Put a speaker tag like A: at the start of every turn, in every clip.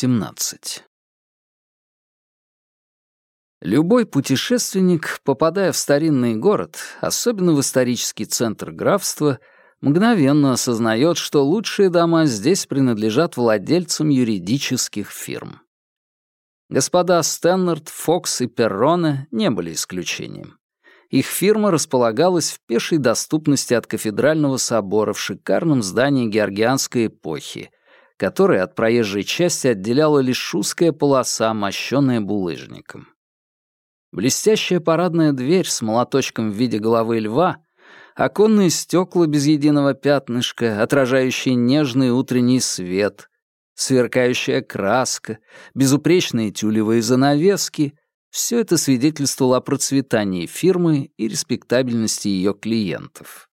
A: 17. Любой путешественник, попадая в старинный город, особенно в исторический центр графства, мгновенно осознает, что лучшие дома здесь принадлежат владельцам юридических фирм. Господа Стэннард, Фокс и Перроне не были исключением. Их фирма располагалась в пешей доступности от кафедрального собора в шикарном здании георгианской эпохи, которое от проезжей части отделяла лишь узкая полоса, мощенная булыжником. Блестящая парадная дверь с молоточком в виде головы льва, оконные стекла без единого пятнышка, отражающие нежный утренний свет, сверкающая краска, безупречные тюлевые занавески — все это свидетельствовало о процветании фирмы и респектабельности ее клиентов.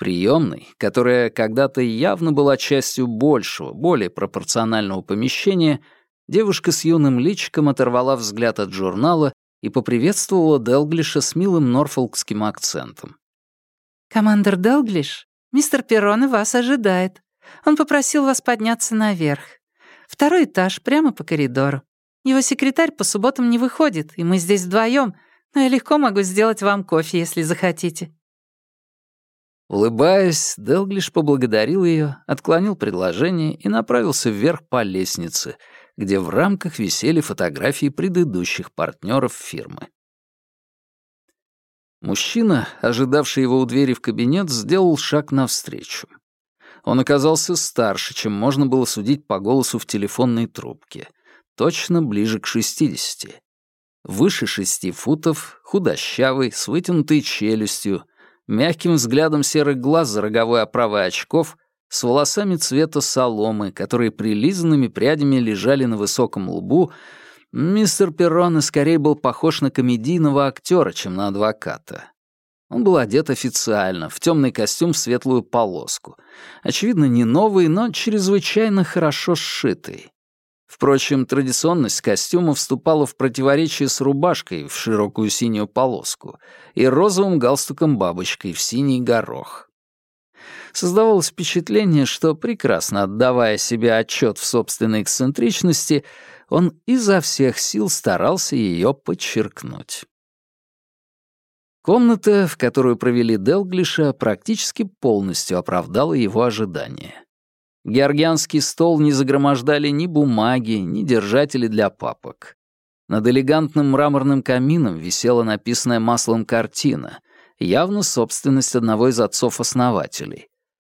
A: Приемной, которая когда-то явно была частью большего, более пропорционального помещения, девушка с юным личиком оторвала взгляд от журнала и поприветствовала Делглиша с милым норфолкским акцентом.
B: «Командор Делглиш, мистер Перрон вас ожидает. Он попросил вас подняться наверх. Второй этаж, прямо по коридору. Его секретарь по субботам не выходит, и мы здесь вдвоем, но я легко могу сделать вам кофе, если захотите».
A: Улыбаясь, Делглиш поблагодарил ее, отклонил предложение и направился вверх по лестнице, где в рамках висели фотографии предыдущих партнеров фирмы. Мужчина, ожидавший его у двери в кабинет, сделал шаг навстречу. Он оказался старше, чем можно было судить по голосу в телефонной трубке — точно ближе к 60. Выше шести футов, худощавый, с вытянутой челюстью, мягким взглядом серых глаз за роговой оправой очков, с волосами цвета соломы, которые прилизанными прядями лежали на высоком лбу, мистер Перроне скорее был похож на комедийного актера, чем на адвоката. Он был одет официально, в темный костюм в светлую полоску. Очевидно, не новый, но чрезвычайно хорошо сшитый. Впрочем, традиционность костюма вступала в противоречие с рубашкой в широкую синюю полоску и розовым галстуком-бабочкой в синий горох. Создавалось впечатление, что, прекрасно отдавая себе отчет в собственной эксцентричности, он изо всех сил старался ее подчеркнуть. Комната, в которую провели Делглиша, практически полностью оправдала его ожидания. Георгианский стол не загромождали ни бумаги, ни держатели для папок. Над элегантным мраморным камином висела написанная маслом картина, явно собственность одного из отцов-основателей.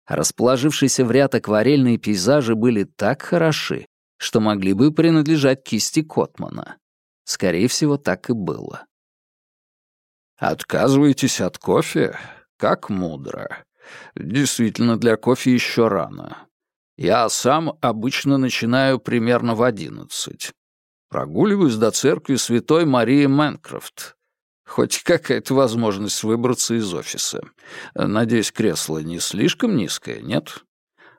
A: Расположившиеся в ряд акварельные пейзажи были так хороши, что могли бы принадлежать кисти Котмана. Скорее всего, так и было. «Отказываетесь от кофе? Как мудро. Действительно, для кофе еще рано. Я сам обычно начинаю примерно в одиннадцать. Прогуливаюсь до церкви Святой Марии Мэнкрофт. Хоть какая-то возможность выбраться из офиса. Надеюсь, кресло не слишком низкое, нет?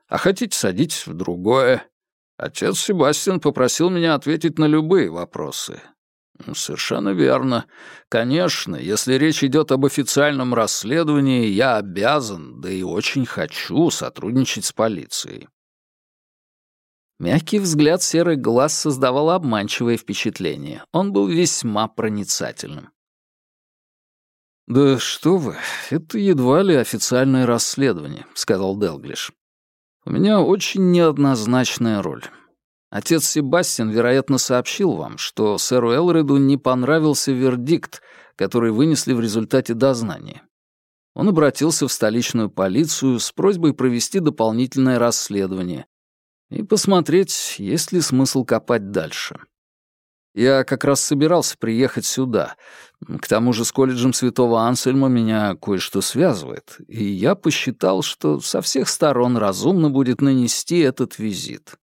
A: А хотите, садитесь в другое. Отец Себастьян попросил меня ответить на любые вопросы. Совершенно верно. Конечно, если речь идет об официальном расследовании, я обязан, да и очень хочу сотрудничать с полицией. Мягкий взгляд серых глаз создавал обманчивое впечатление. Он был весьма проницательным. «Да что вы, это едва ли официальное расследование», — сказал Делглиш. «У меня очень неоднозначная роль. Отец Себастьян, вероятно, сообщил вам, что сэру Элреду не понравился вердикт, который вынесли в результате дознания. Он обратился в столичную полицию с просьбой провести дополнительное расследование, и посмотреть, есть ли смысл копать дальше. Я как раз собирался приехать сюда. К тому же с колледжем Святого Ансельма меня кое-что связывает, и я посчитал, что со всех сторон разумно будет нанести этот визит.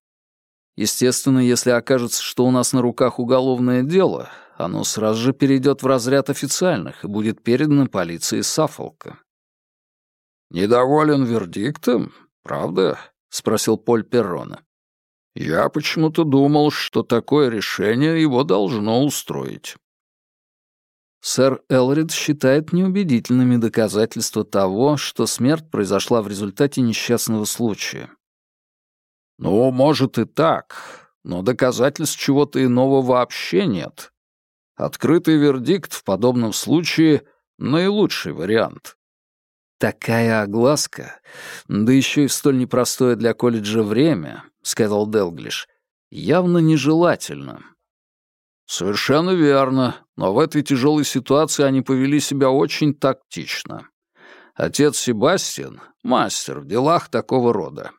A: Естественно, если окажется, что у нас на руках уголовное дело, оно сразу же перейдет в разряд официальных и будет передано полиции Саффолка. «Недоволен вердиктом, правда?» — спросил Поль Перрона. «Я почему-то думал, что такое решение его должно устроить». Сэр Элрид считает неубедительными доказательства того, что смерть произошла в результате несчастного случая. «Ну, может и так, но доказательств чего-то иного вообще нет. Открытый вердикт в подобном случае — наилучший вариант.
C: «Такая огласка, да еще и в столь непростое для колледжа время», — сказал Делглиш, — «явно нежелательно».
A: «Совершенно верно, но в этой тяжелой ситуации они повели себя очень тактично. Отец Себастьян — мастер в делах такого рода.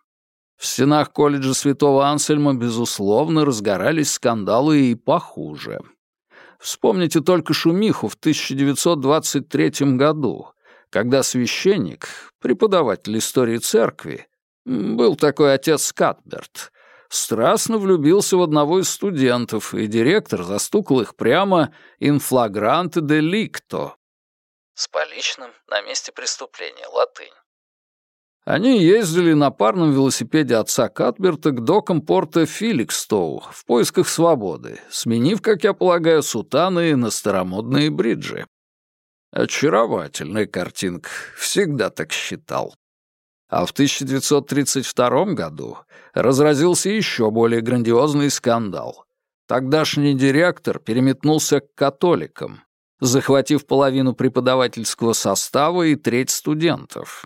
A: В стенах колледжа святого Ансельма, безусловно, разгорались скандалы и похуже. Вспомните только шумиху в 1923 году, когда священник, преподаватель истории церкви, был такой отец Скатберт, страстно влюбился в одного из студентов, и директор застукал их прямо «инфлагранте деликто».
C: С поличным на месте преступления, латынь.
A: Они ездили на парном велосипеде отца Катберта к докам порта Филикстоу в поисках свободы, сменив, как я полагаю, сутаны на старомодные бриджи. Очаровательная картинка, всегда так считал. А в 1932 году разразился еще более грандиозный скандал. Тогдашний директор переметнулся к католикам, захватив половину преподавательского состава и треть студентов.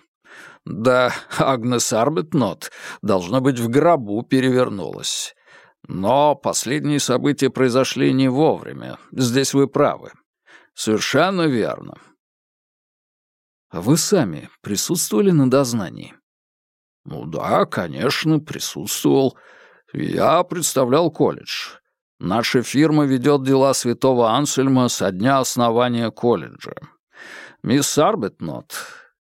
A: Да, Агнес Арбетнот, должно быть, в гробу перевернулась. Но последние события произошли не вовремя. Здесь вы правы. Совершенно верно.
C: Вы сами присутствовали на дознании?
A: Ну да, конечно, присутствовал. Я представлял колледж. Наша фирма ведет дела святого Ансельма со дня основания колледжа. Мисс Арбетнот,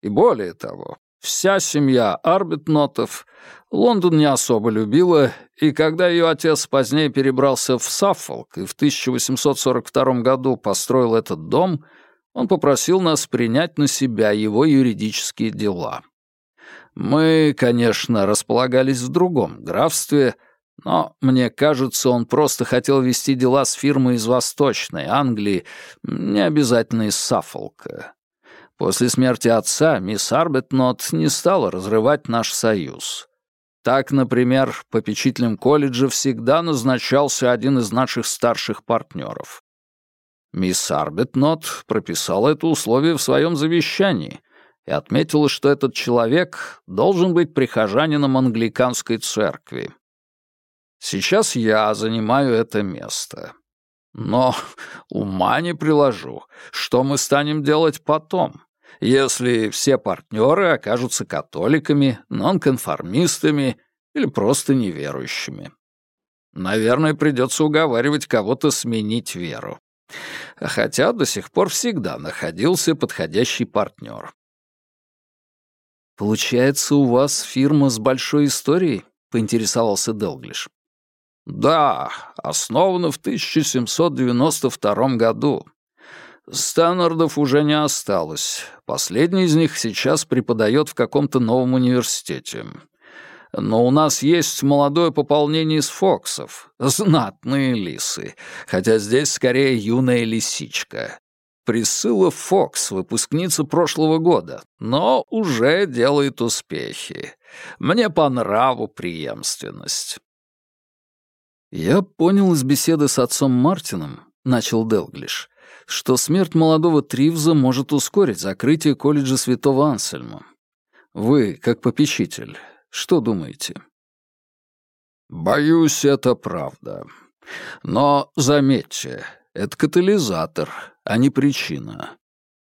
A: и более того, вся семья Арбетнотов Лондон не особо любила, и когда ее отец позднее перебрался в Саффолк и в 1842 году построил этот дом, он попросил нас принять на себя его юридические дела. Мы, конечно, располагались в другом графстве, но, мне кажется, он просто хотел вести дела с фирмой из Восточной Англии, не обязательно из Саффолка. После смерти отца мисс Арбетнот не стала разрывать наш союз. Так, например, попечителем колледжа всегда назначался один из наших старших партнеров. Мисс Арбетнот прописала это условие в своем завещании и отметила, что этот человек должен быть прихожанином англиканской церкви. Сейчас я занимаю это место. Но ума не приложу, что мы станем делать потом если все партнеры окажутся католиками, нонконформистами или просто неверующими. Наверное, придется уговаривать кого-то сменить веру. Хотя до сих пор всегда находился подходящий партнер.
C: «Получается, у вас фирма с большой историей?» — поинтересовался Делглиш.
A: «Да, основана в 1792 году. Станнардов уже не осталось. Последний из них сейчас преподает в каком-то новом университете. Но у нас есть молодое пополнение из Фоксов. Знатные лисы. Хотя здесь скорее юная лисичка. Присыла Фокс, выпускница прошлого года, но уже делает успехи. Мне по нраву преемственность.
C: «Я понял из беседы с отцом Мартином», — начал Делглиш, что смерть молодого Тривза может ускорить закрытие колледжа Святого Ансельма. Вы, как попечитель, что думаете?
A: Боюсь, это правда. Но заметьте, это катализатор, а не причина.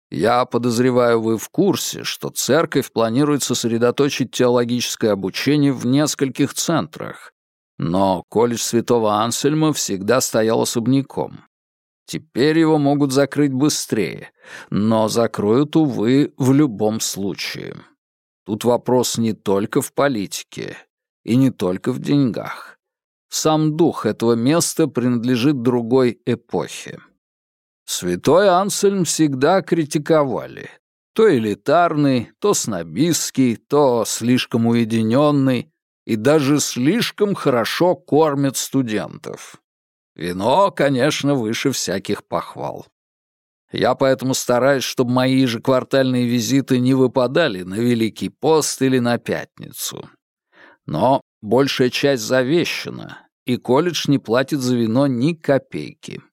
A: Я подозреваю, вы в курсе, что церковь планирует сосредоточить теологическое обучение в нескольких центрах, но колледж Святого Ансельма всегда стоял особняком. Теперь его могут закрыть быстрее, но закроют, увы, в любом случае. Тут вопрос не только в политике и не только в деньгах. Сам дух этого места принадлежит другой эпохе. Святой Ансельм всегда критиковали. То элитарный, то снобистский, то слишком уединенный и даже слишком хорошо кормят студентов. Вино, конечно, выше всяких похвал. Я поэтому стараюсь, чтобы мои ежеквартальные визиты не выпадали на Великий пост или на Пятницу. Но большая часть завещана, и колледж не платит за вино ни копейки.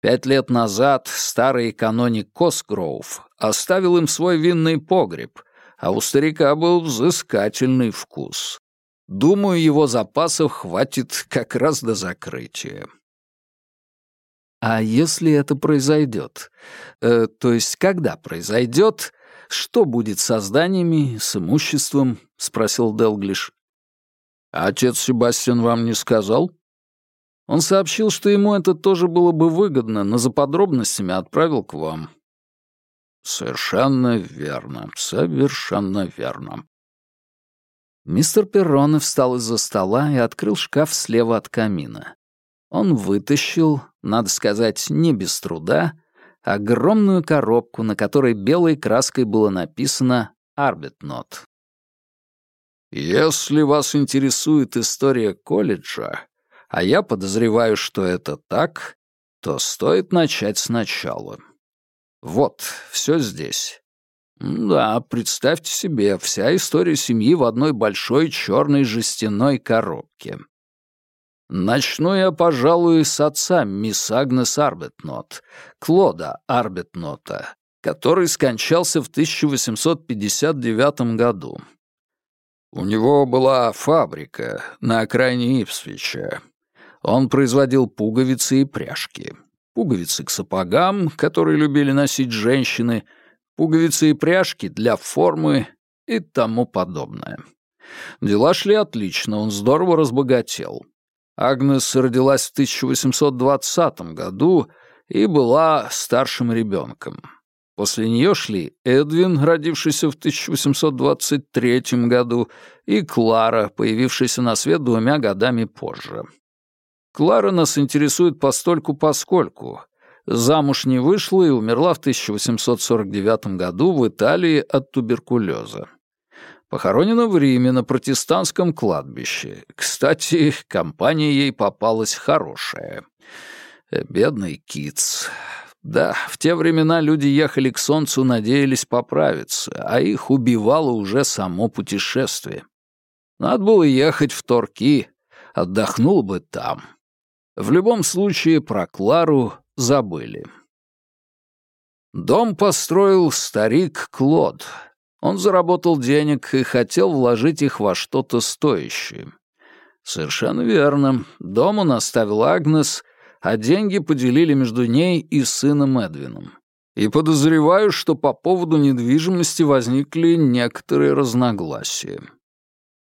A: Пять лет назад старый каноник Косгроув оставил им свой винный погреб, а у старика был взыскательный вкус. Думаю, его запасов хватит как раз до закрытия. А если это произойдет? Э, то есть, когда произойдет, что будет с зданиями, с имуществом? спросил Делглиш. Отец Себастьян вам не сказал? Он сообщил, что ему это тоже было бы выгодно, но за подробностями отправил к вам. Совершенно верно, совершенно верно. Мистер Перроне встал из-за стола и открыл шкаф слева от камина. Он вытащил, надо сказать, не без труда, огромную коробку, на которой белой краской было написано «Арбитнот». «Если вас интересует история колледжа, а я подозреваю, что это так, то стоит начать сначала. Вот, все здесь. Да, представьте себе, вся история семьи в одной большой черной жестяной коробке. Начну я, пожалуй, с отца мисс Агнес Арбетнот, Клода Арбетнота, который скончался в 1859 году. У него была фабрика на окраине Ипсвича. Он производил пуговицы и пряжки. Пуговицы к сапогам, которые любили носить женщины — пуговицы и пряжки для формы и тому подобное. Дела шли отлично, он здорово разбогател. Агнес родилась в 1820 году и была старшим ребенком. После нее шли Эдвин, родившийся в 1823 году, и Клара, появившаяся на свет двумя годами позже. Клара нас интересует постольку-поскольку. Замуж не вышла и умерла в 1849 году в Италии от туберкулеза. Похоронена в Риме на протестантском кладбище. Кстати, компания ей попалась хорошая. Э, бедный Китс. Да, в те времена люди ехали к солнцу, надеялись поправиться, а их убивало уже само путешествие. Надо было ехать в Торки, отдохнул бы там. В любом случае, про Клару забыли. Дом построил старик Клод. Он заработал денег и хотел вложить их во что-то стоящее. Совершенно верно. Дом он оставил Агнес, а деньги поделили между ней и сыном Эдвином. И подозреваю, что по поводу недвижимости возникли некоторые разногласия.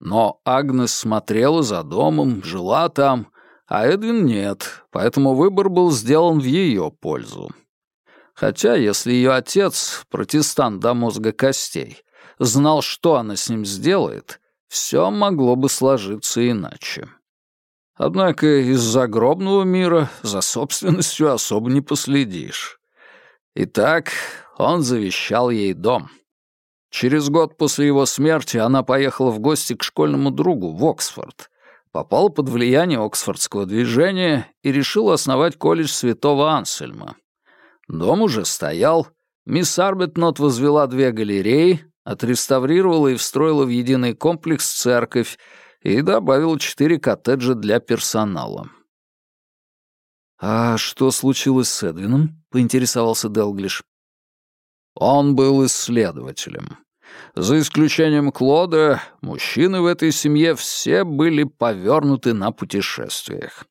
A: Но Агнес смотрела за домом, жила там, а Эдвин нет, поэтому выбор был сделан в ее пользу. Хотя, если ее отец, протестант до мозга костей, знал, что она с ним сделает, все могло бы сложиться иначе. Однако из загробного мира за собственностью особо не последишь. Итак, он завещал ей дом. Через год после его смерти она поехала в гости к школьному другу в Оксфорд, попал под влияние Оксфордского движения и решил основать колледж святого Ансельма. Дом уже стоял, мисс Арбетнот возвела две галереи, отреставрировала и встроила в единый комплекс церковь и добавила четыре коттеджа для персонала. «А что случилось с Эдвином?» — поинтересовался Делглиш. «Он был исследователем. За исключением Клода, мужчины в этой семье все были повернуты на путешествиях.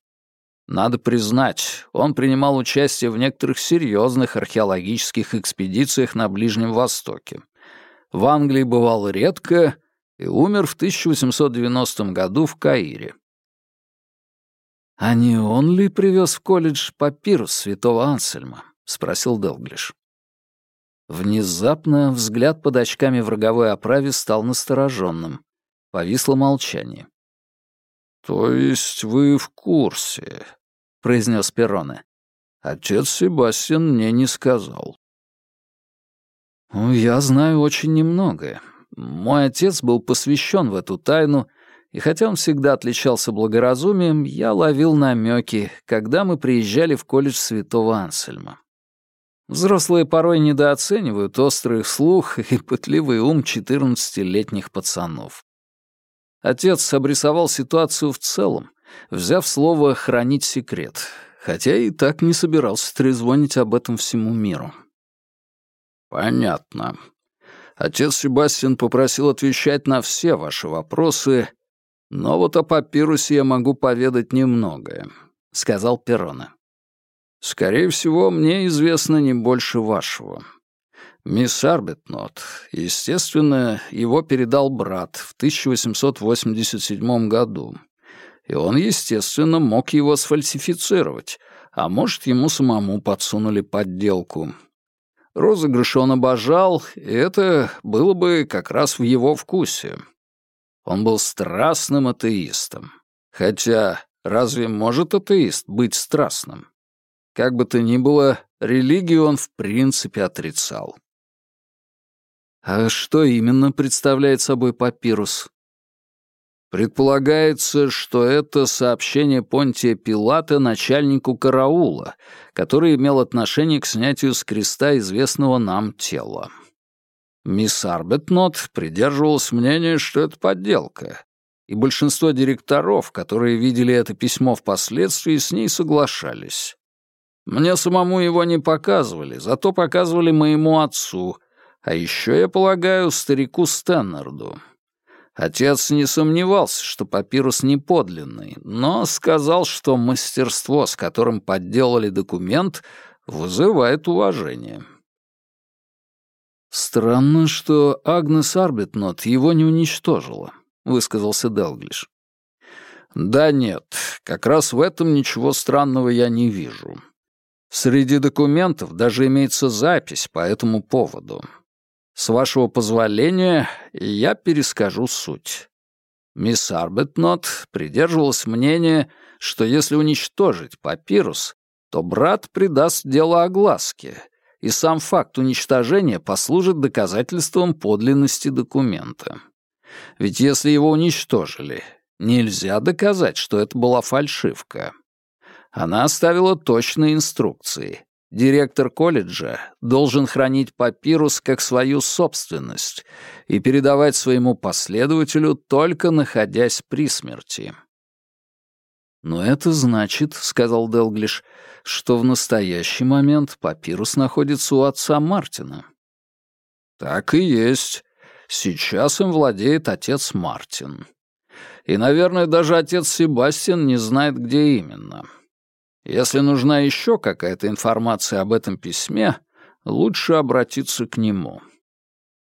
A: Надо признать, он принимал участие в некоторых серьезных археологических экспедициях на Ближнем Востоке. В Англии бывал редко и умер в 1890 году в Каире. «А не он ли привез в колледж папирус святого Ансельма?» — спросил Делглиш. Внезапно взгляд под очками в роговой оправе стал настороженным. Повисло молчание. «То есть вы в курсе?» — произнес Перроне. «Отец Себастьян мне не сказал». «Ну, «Я знаю очень немногое. Мой отец был посвящен в эту тайну, и хотя он всегда отличался благоразумием, я ловил намеки, когда мы приезжали в колледж Святого Ансельма. Взрослые порой недооценивают острый слух и пытливый ум 14-летних пацанов. Отец обрисовал ситуацию в целом
D: взяв слово «хранить секрет», хотя и так не собирался трезвонить об этом всему миру.
A: «Понятно. Отец Себастьян попросил отвечать на все ваши вопросы, но вот о папирусе я могу поведать немногое», — сказал Перрона. «Скорее всего, мне известно не больше вашего. Мисс Арбитнот, естественно, его передал брат в 1887 году, и он, естественно, мог его сфальсифицировать, а может, ему самому подсунули подделку». Розыгрыш он обожал, и это было бы как раз в его вкусе. Он был страстным атеистом. Хотя разве может атеист быть страстным? Как бы то ни было, религию он в принципе отрицал. А что именно представляет собой папирус? Предполагается, что это сообщение Понтия Пилата начальнику караула, который имел отношение к снятию с креста известного нам тела. Мисс Арбетнот придерживалась мнения, что это подделка, и большинство директоров, которые видели это письмо впоследствии, с ней соглашались. Мне самому его не показывали, зато показывали моему отцу, а еще, я полагаю, старику Стэннерду. Отец не сомневался, что папирус не подлинный, но сказал, что мастерство, с которым подделали документ, вызывает уважение. «Странно, что Агнес Арбитнот его не уничтожила», — высказался Делглиш. «Да нет, как раз в этом ничего странного я не вижу. Среди документов даже имеется запись по этому поводу. С вашего позволения, я перескажу суть. Мисс Арбетнот придерживалась мнения, что если уничтожить папирус, то брат придаст дело огласке, и сам факт уничтожения послужит доказательством подлинности документа. Ведь если его уничтожили, нельзя доказать, что это была фальшивка. Она оставила точные инструкции. Директор колледжа должен хранить папирус как свою собственность и передавать своему последователю, только находясь при смерти. «Но это значит, — сказал Делглиш, — что в настоящий момент папирус находится у отца Мартина». «Так и есть. Сейчас им владеет отец Мартин. И, наверное, даже отец Себастьян не знает, где именно». Если нужна еще какая-то информация об этом письме, лучше обратиться к нему.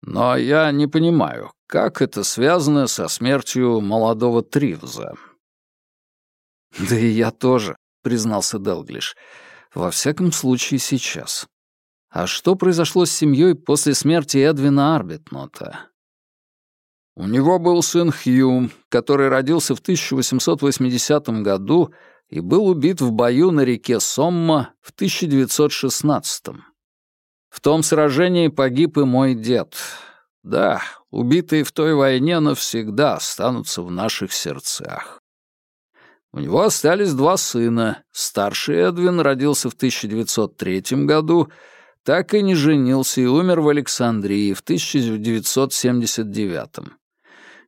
A: Но я не понимаю, как это связано со смертью молодого Тривза. «Да и я тоже», — признался Делглиш. «Во всяком случае, сейчас. А что произошло с семьей после смерти Эдвина Арбитнота?» У него был сын Хью, который родился в 1880 году и был убит в бою на реке Сомма в 1916 -м. В том сражении погиб и мой дед. Да, убитые в той войне навсегда останутся в наших сердцах. У него остались два сына. Старший Эдвин родился в 1903 году, так и не женился и умер в Александрии в 1979.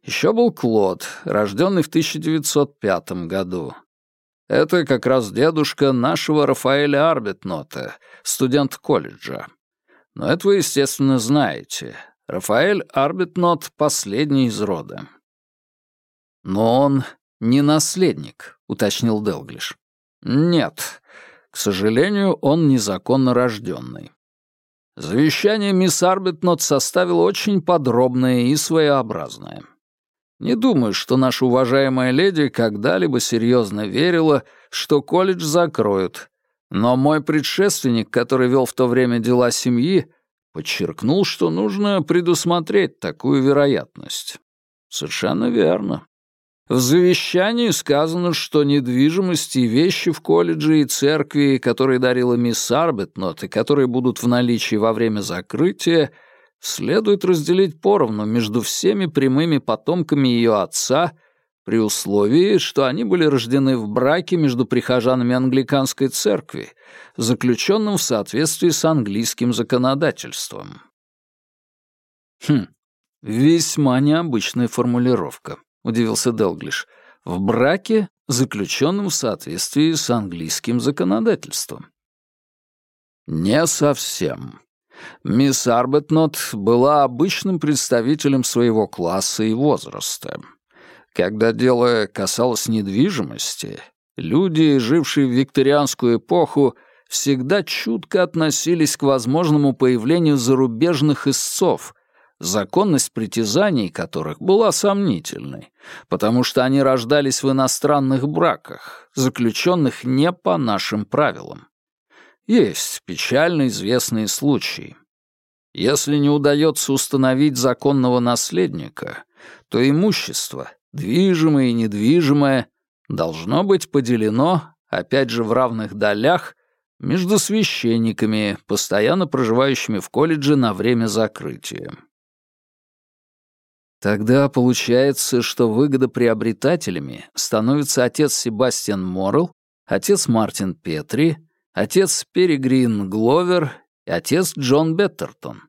A: Еще был Клод, рожденный в 1905 году. Это как раз дедушка нашего Рафаэля Арбитнота, студент колледжа. Но это вы, естественно, знаете. Рафаэль Арбитнот — последний из рода. Но он не наследник, уточнил Делглиш. Нет, к сожалению, он незаконно рожденный. Завещание мисс Арбитнот составил очень подробное и своеобразное. Не думаю, что наша уважаемая леди когда-либо серьезно верила, что колледж закроют. Но мой предшественник, который вел в то время дела семьи, подчеркнул, что нужно предусмотреть такую вероятность. Совершенно верно. В завещании сказано, что недвижимость и вещи в колледже и церкви, которые дарила мисс Арбетнот и которые будут в наличии во время закрытия — следует разделить поровну между всеми прямыми потомками ее отца при условии, что они были рождены в браке между прихожанами англиканской церкви, заключенном в соответствии с английским законодательством. Хм, весьма необычная формулировка, удивился Делглиш. в браке, заключенном в соответствии с английским законодательством. Не совсем. Мисс Арбетнот была обычным представителем своего класса и возраста. Когда дело касалось недвижимости, люди, жившие в викторианскую эпоху, всегда чутко относились к возможному появлению зарубежных истцов, законность притязаний которых была сомнительной, потому что они рождались в иностранных браках, заключенных не по нашим правилам. Есть печально известные случаи. Если не удается установить законного наследника, то имущество, движимое и недвижимое, должно быть поделено, опять же в равных долях, между священниками, постоянно проживающими в колледже на время закрытия. Тогда получается, что выгодоприобретателями становятся отец Себастьян Моррелл, отец Мартин Петри, отец Перегрин Гловер и отец Джон Беттертон.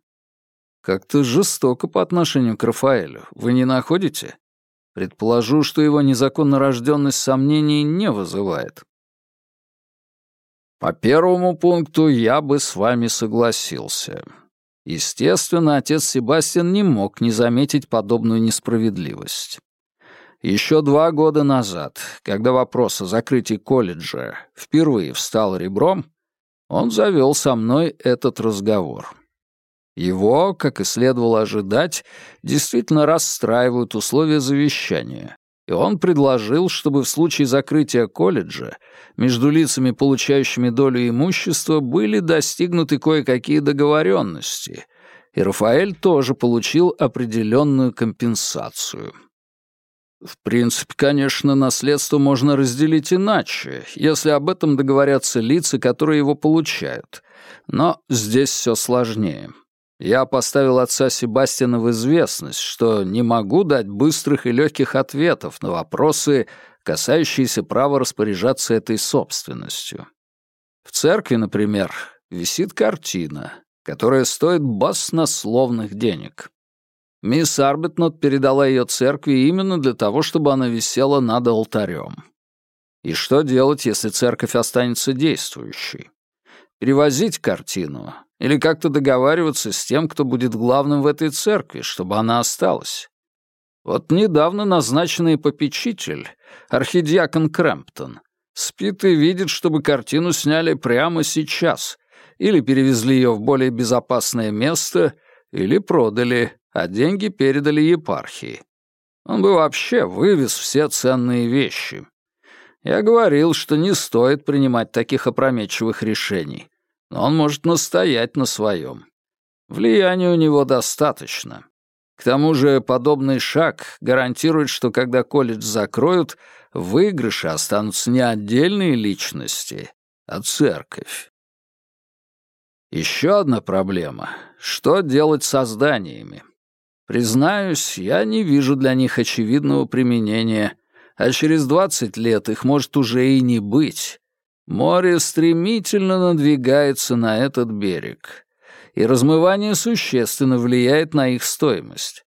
A: Как-то жестоко по отношению к Рафаэлю, вы не находите? Предположу, что его незаконно рожденность сомнений не вызывает. По первому пункту я бы с вами согласился. Естественно, отец Себастьян не мог не заметить подобную несправедливость. Еще два года назад, когда вопрос о закрытии колледжа впервые встал ребром, он завел со мной этот разговор. Его, как и следовало ожидать, действительно расстраивают условия завещания, и он предложил, чтобы в случае закрытия колледжа между лицами, получающими долю имущества, были достигнуты кое-какие договоренности, и Рафаэль тоже получил определенную компенсацию. В принципе, конечно, наследство можно разделить иначе, если об этом договорятся лица, которые его получают. Но здесь все сложнее. Я поставил отца Себастьяна в известность, что не могу дать быстрых и легких ответов на вопросы, касающиеся права распоряжаться этой собственностью. В церкви, например, висит картина, которая стоит баснословных денег. Мисс Арбетнот передала ее церкви именно для того, чтобы она висела над алтарем. И что делать, если церковь останется действующей? Перевозить картину или как-то договариваться с тем, кто будет главным в этой церкви, чтобы она осталась. Вот недавно назначенный попечитель, архидиакон Крэмптон, спит и видит, чтобы картину сняли прямо сейчас, или перевезли ее в более безопасное место, или продали, а деньги передали епархии. Он бы вообще вывез все ценные вещи. Я говорил, что не стоит принимать таких опрометчивых решений но он может настоять на своем. Влияния у него достаточно. К тому же подобный шаг гарантирует, что когда колледж закроют, в выигрыше останутся не отдельные личности, а церковь. Еще одна проблема — что делать со зданиями? Признаюсь, я не вижу для них очевидного применения, а через 20 лет их может уже и не быть. Море стремительно надвигается на этот берег, и размывание существенно влияет на их стоимость.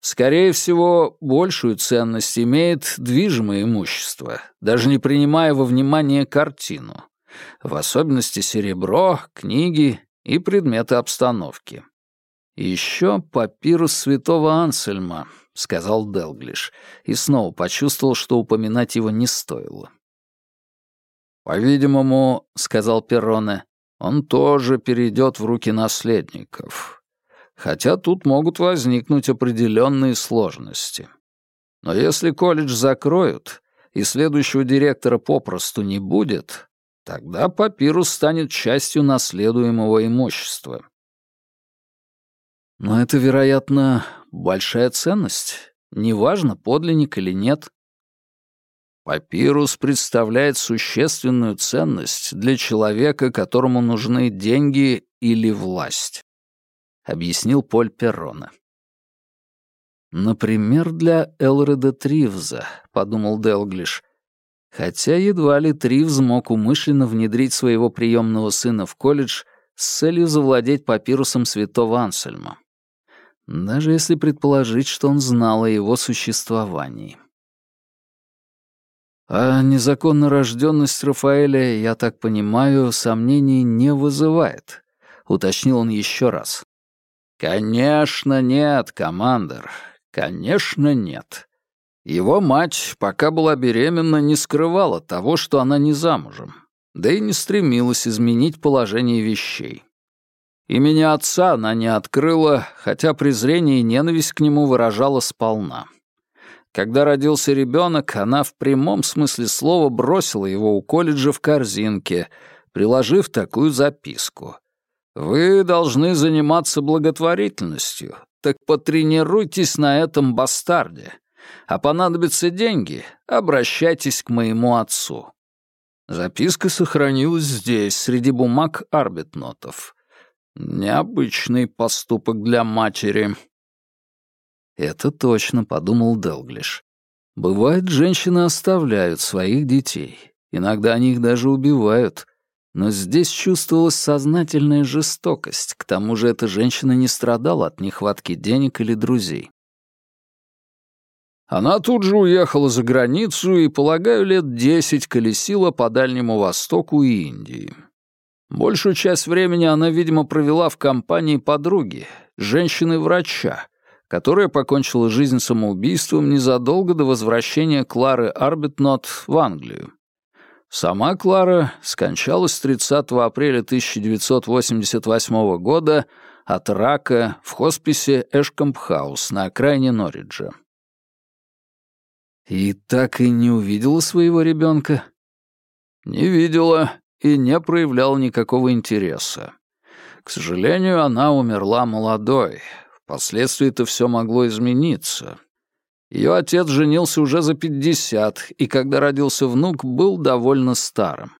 A: Скорее всего, большую ценность имеет движимое имущество, даже не принимая во внимание картину, в особенности серебро, книги и предметы обстановки. «Еще папирус святого Ансельма», — сказал Делглиш, и снова почувствовал, что упоминать его не стоило. «По-видимому, — сказал Перроне, — он тоже перейдет в руки наследников. Хотя тут могут возникнуть определенные сложности. Но если колледж закроют, и следующего директора попросту не будет, тогда папирус станет частью наследуемого имущества. Но это, вероятно, большая ценность. Неважно, подлинник или нет. Папирус представляет существенную ценность для человека, которому нужны деньги или власть, объяснил Поль Перрона. Например, для Элреда Тривза, подумал Делглиш, хотя едва ли Тривз мог умышленно внедрить своего приемного сына в колледж с целью завладеть папирусом святого Ансельма. Даже если предположить, что он знал о его существовании. А незаконно рожденность Рафаэля, я так понимаю, сомнений не вызывает, уточнил он еще раз. Конечно, нет, командир. Конечно, нет. Его мать, пока была беременна, не скрывала того, что она не замужем, да и не стремилась изменить положение вещей. Имени отца она не открыла, хотя презрение и ненависть к нему выражала сполна. Когда родился ребенок, она в прямом смысле слова бросила его у колледжа в корзинке, приложив такую записку. «Вы должны заниматься благотворительностью, так потренируйтесь на этом бастарде. А понадобятся деньги, обращайтесь к моему отцу». Записка сохранилась здесь, среди бумаг арбитнотов. Необычный поступок для матери. «Это точно», — подумал Делглиш. «Бывает, женщины оставляют своих детей. Иногда они их даже убивают. Но здесь чувствовалась сознательная жестокость. К тому же эта женщина не страдала от нехватки денег или друзей. Она тут же уехала за границу и, полагаю, лет десять колесила по Дальнему Востоку и Индии. Большую часть времени она, видимо, провела в компании подруги, женщины-врача, которая покончила жизнь самоубийством незадолго до возвращения Клары Арбитнот в Англию. Сама Клара скончалась 30 апреля 1988 года от рака в хосписе Эшкомпхаус на окраине Норриджа. И так и не увидела своего ребенка? Не видела и не проявляла никакого интереса. К сожалению, она умерла молодой, Впоследствии это все могло измениться. Ее отец женился уже за пятьдесят, и когда родился внук, был довольно старым.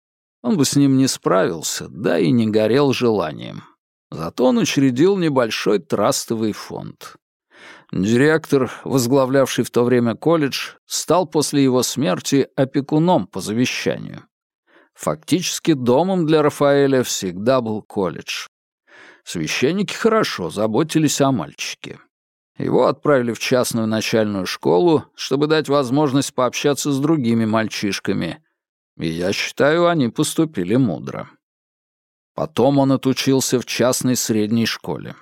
A: Он бы с ним не справился, да и не горел желанием. Зато он учредил небольшой трастовый фонд. Директор, возглавлявший в то время колледж, стал после его смерти опекуном по завещанию. Фактически домом для Рафаэля всегда был колледж. Священники хорошо заботились о мальчике. Его отправили в частную начальную школу, чтобы дать возможность пообщаться с другими мальчишками. И я считаю, они поступили мудро. Потом он отучился в частной средней школе.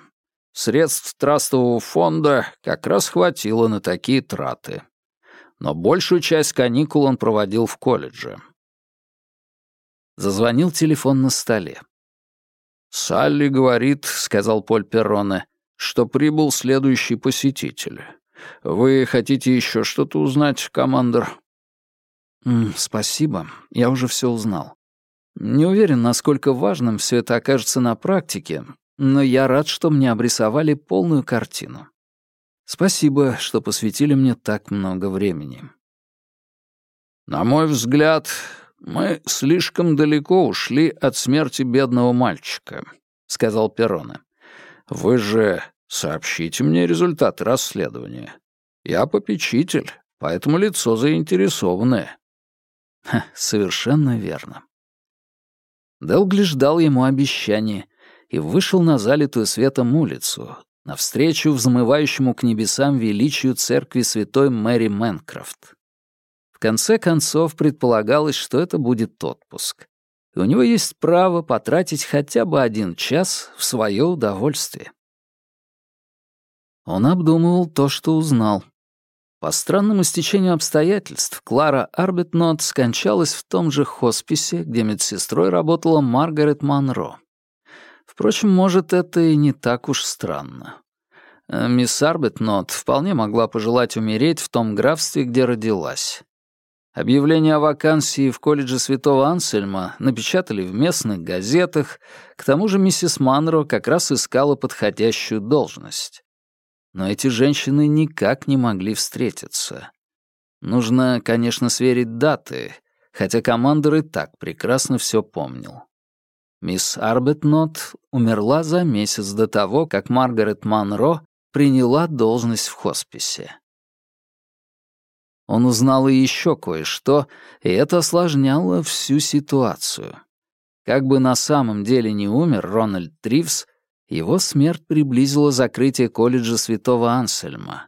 A: Средств трастового фонда как раз хватило на такие траты. Но большую часть каникул он проводил в колледже. Зазвонил телефон на столе. «Салли говорит», — сказал Поль Перроне, — «что прибыл следующий посетитель. Вы хотите еще что-то узнать, командор?» «Спасибо, я уже все узнал. Не уверен, насколько важным все это окажется на практике, но я рад, что мне обрисовали полную картину. Спасибо, что посвятили мне так много времени». «На мой взгляд, «Мы слишком далеко ушли от смерти бедного мальчика», — сказал Перроне. «Вы же сообщите мне результаты расследования. Я попечитель, поэтому лицо заинтересованное». Ха, совершенно верно. Делглиш дал ему обещание и вышел на залитую светом улицу, навстречу взмывающему к небесам величию церкви святой Мэри Мэнкрофт конце концов предполагалось, что это будет отпуск. И у него есть право потратить хотя бы один час в свое удовольствие. Он обдумывал то, что узнал. По странному стечению обстоятельств, Клара Арбитнот скончалась в том же хосписе, где медсестрой работала Маргарет Монро. Впрочем, может, это и не так уж странно. Э, мисс Арбитнот вполне могла пожелать умереть в том графстве, где родилась. Объявление о вакансии в колледже Святого Ансельма напечатали в местных газетах, к тому же миссис Манро как раз искала подходящую должность. Но эти женщины никак не могли встретиться. Нужно, конечно, сверить даты, хотя командор и так прекрасно все помнил. Мисс Арбетнот умерла за месяц до того, как Маргарет Манро приняла должность в хосписе. Он узнал и еще кое-что, и это осложняло всю ситуацию. Как бы на самом деле не умер Рональд Тривс, его смерть приблизила закрытие колледжа святого Ансельма.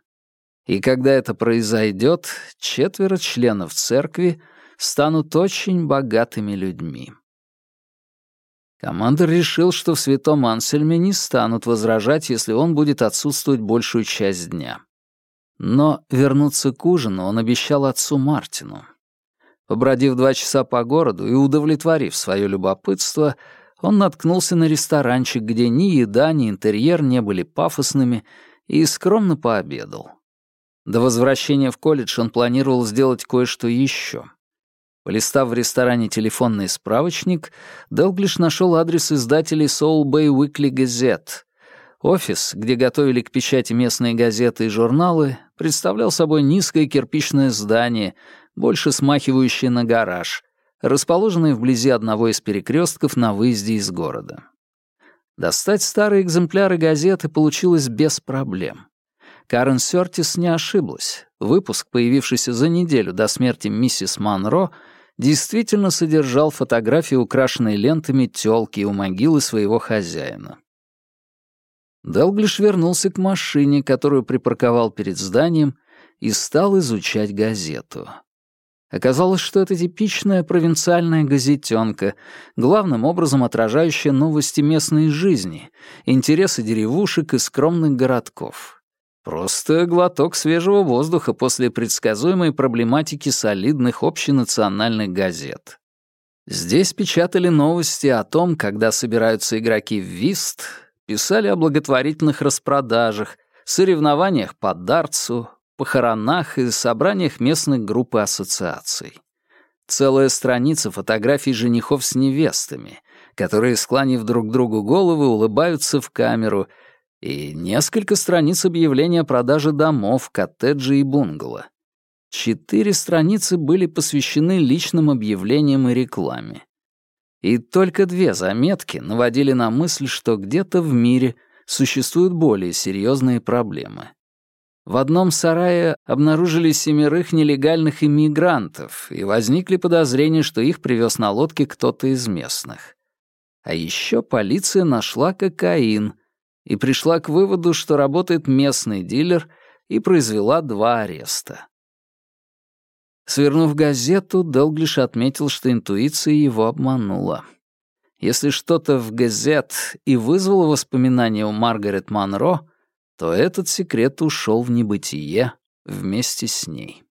A: И когда это произойдет, четверо членов церкви станут очень богатыми людьми. Командор решил, что в Святом Ансельме не станут возражать, если он будет отсутствовать большую часть дня. Но вернуться к ужину он обещал отцу Мартину. Побродив два часа по городу и удовлетворив свое любопытство, он наткнулся на ресторанчик, где ни еда, ни интерьер не были пафосными, и скромно пообедал. До возвращения в колледж он планировал сделать кое-что еще. Полистав в ресторане телефонный справочник, Делглиш нашел адрес издателей Soul Bay Weekly Gazette. Офис, где готовили к печати местные газеты и журналы, представлял собой низкое кирпичное здание, больше смахивающее на гараж, расположенное вблизи одного из перекрестков на выезде из города. Достать старые экземпляры газеты получилось без проблем. Карен Сёртис не ошиблась. Выпуск, появившийся за неделю до смерти миссис Монро, действительно содержал фотографии, украшенные лентами тёлки у могилы своего хозяина. Делглиш вернулся к машине, которую припарковал перед зданием, и стал изучать газету. Оказалось, что это типичная провинциальная газетенка, главным образом отражающая новости местной жизни, интересы деревушек и скромных городков. Просто глоток свежего воздуха после предсказуемой проблематики солидных общенациональных газет. Здесь печатали новости о том, когда собираются игроки в вист, писали о благотворительных распродажах, соревнованиях по дартсу, похоронах и собраниях местных групп и ассоциаций. Целая страница фотографий женихов с невестами, которые, склонив друг другу головы, улыбаются в камеру, и несколько страниц объявления о продаже домов, коттеджей и бунгало. Четыре страницы были посвящены личным объявлениям и рекламе. И только две заметки наводили на мысль, что где-то в мире существуют более серьезные проблемы. В одном сарае обнаружили семерых нелегальных иммигрантов, и возникли подозрения, что их привез на лодке кто-то из местных. А еще полиция нашла кокаин и пришла к выводу, что работает местный дилер, и произвела два ареста. Свернув газету, Делглиш отметил, что интуиция его обманула. Если что-то в газет и вызвало воспоминания у Маргарет Монро — то этот секрет ушел в небытие вместе с ней.